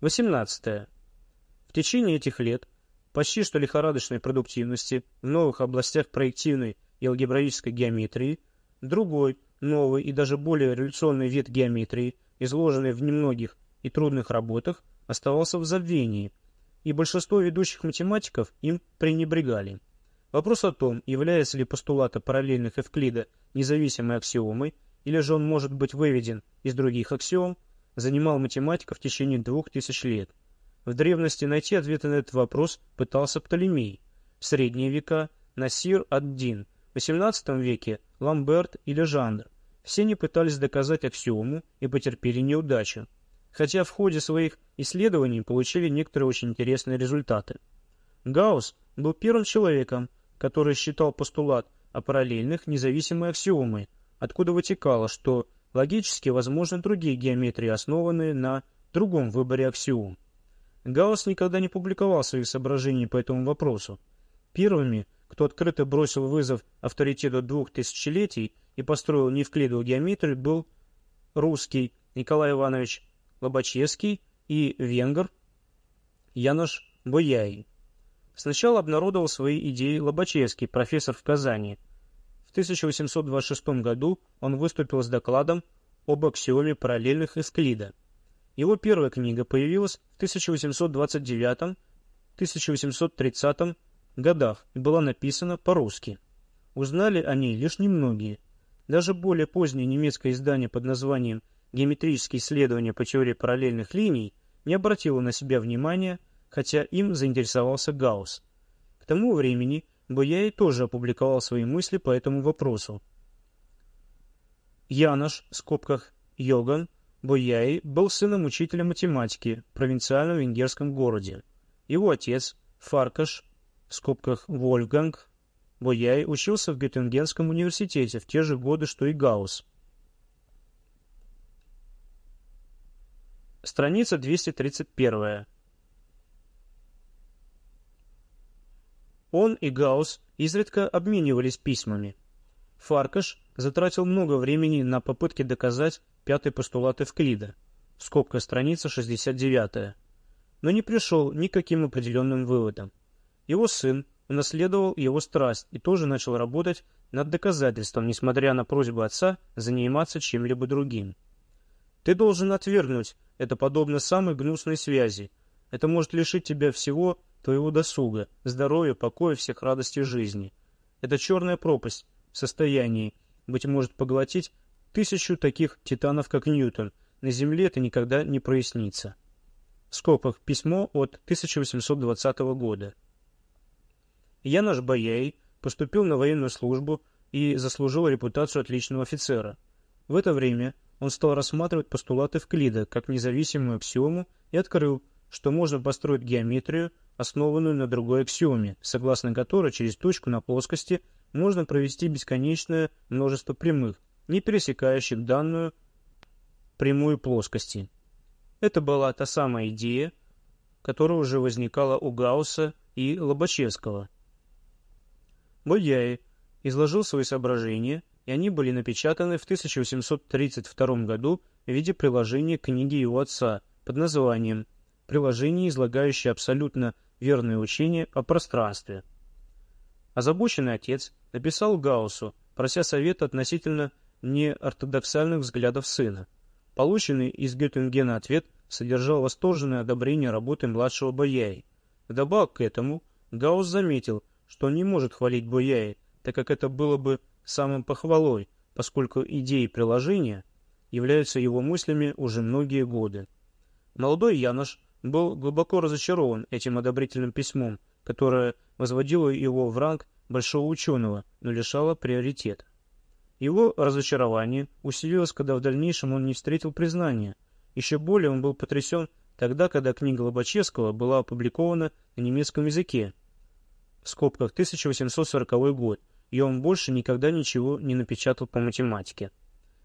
18. В течение этих лет почти что лихорадочной продуктивности в новых областях проективной и алгебраической геометрии, другой, новый и даже более революционный вид геометрии, изложенный в немногих и трудных работах, оставался в забвении, и большинство ведущих математиков им пренебрегали. Вопрос о том, является ли постулат параллельных Эвклида независимой аксиомой, или же он может быть выведен из других аксиом, занимал математика в течение двух тысяч лет. В древности найти ответы на этот вопрос пытался Птолемей, в средние века – Насир ад-Дин, в XVIII веке – Ламберт или Жандр. Все они пытались доказать аксиому и потерпели неудачу, хотя в ходе своих исследований получили некоторые очень интересные результаты. Гаусс был первым человеком, который считал постулат о параллельных независимой аксиомой, откуда вытекало, что логически возможны другие геометрии, основанные на другом выборе аксиом. Гаусс никогда не публиковал своих соображений по этому вопросу. Первыми, кто открыто бросил вызов авторитету двух тысячелетий и построил неевклидовую геометрию, был русский Николай Иванович Лобачевский и венгр Янош Бояй. Сначала обнародовал свои идеи Лобачевский, профессор в Казани. В 1826 году он выступил с докладом об аксиоме параллельных Эсклида. Его первая книга появилась в 1829-1830 годах и была написана по-русски. Узнали о ней лишь немногие. Даже более позднее немецкое издание под названием геометрические исследования по теории параллельных линий не обратило на себя внимания, хотя им заинтересовался Гаусс. К тому времени Бояй тоже опубликовал свои мысли по этому вопросу. Янош, в скобках Йоган, Бояй был сыном учителя математики в провинциальном венгерском городе. Его отец, Фаркаш, в скобках Вольфганг, Бояй учился в Геттингенском университете в те же годы, что и Гаусс. Страница 231. Он и Гаусс изредка обменивались письмами. Фаркаш затратил много времени на попытки доказать пятый постулат Эвклида, скобка страница 69, но не пришел ни к каким определенным выводам. Его сын унаследовал его страсть и тоже начал работать над доказательством, несмотря на просьбу отца заниматься чем-либо другим. Ты должен отвергнуть это подобно самой гнусной связи. Это может лишить тебя всего твоего досуга, здоровья, покоя, всех радостей жизни. Это черная пропасть в состоянии, быть может, поглотить тысячу таких титанов, как Ньютон. На Земле это никогда не прояснится. В скобках письмо от 1820 года. Янош Баяй поступил на военную службу и заслужил репутацию отличного офицера. В это время он стал рассматривать постулаты Эвклида как независимую аксиому и открыл, что можно построить геометрию, основанную на другой аксиоме, согласно которой через точку на плоскости можно провести бесконечное множество прямых, не пересекающих данную прямую плоскости. Это была та самая идея, которая уже возникала у Гаусса и Лобачевского. Бодяи изложил свои соображения и они были напечатаны в 1832 году в виде приложения к книге его отца под названием «Приложение, излагающее абсолютно верное учение о пространстве». Озабоченный отец написал Гауссу, прося совета относительно неортодоксальных взглядов сына. Полученный из Геттингена ответ содержал восторженное одобрение работы младшего Бояи. Вдобавок к этому Гаусс заметил, что он не может хвалить Бояи, так как это было бы самым похвалой, поскольку идеи приложения являются его мыслями уже многие годы. Молодой Янош был глубоко разочарован этим одобрительным письмом, которое возводило его в ранг большого ученого, но лишало приоритета. Его разочарование усилилось, когда в дальнейшем он не встретил признания. Еще более он был потрясен тогда, когда книга Лобачевского была опубликована на немецком языке, в скобках 1840 год, и он больше никогда ничего не напечатал по математике.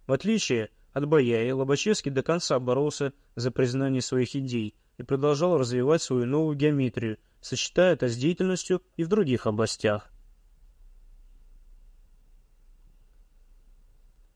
В отличие от Бояи, Лобачевский до конца боролся за признание своих идей и продолжал развивать свою новую геометрию, сочетая это с деятельностью и в других областях.